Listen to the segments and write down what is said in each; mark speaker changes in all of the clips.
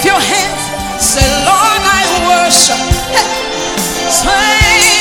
Speaker 1: lift your hands. Say, Lord, I worship. Say,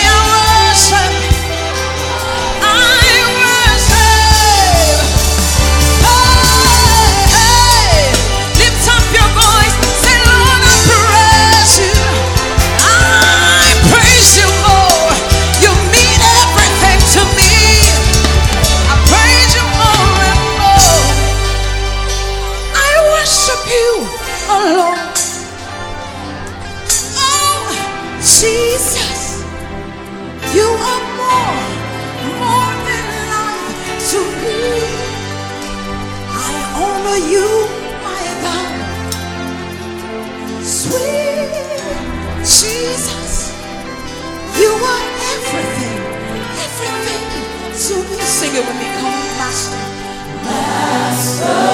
Speaker 1: Jesus, you are more, more than life to me. I honor you, my God. Sweet Jesus, you are everything, everything to me. Sing it with me, come on, Master. Savior.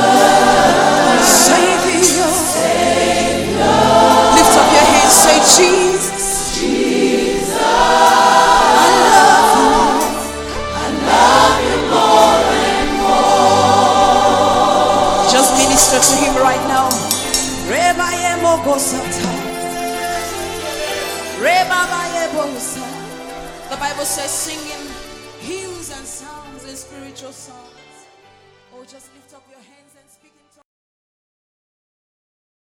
Speaker 1: Just minister to him right now. Rebayemogosata. Rebabayebosa. The Bible says singing hymns and psalms and spiritual songs. Oh, just lift up your hands and speak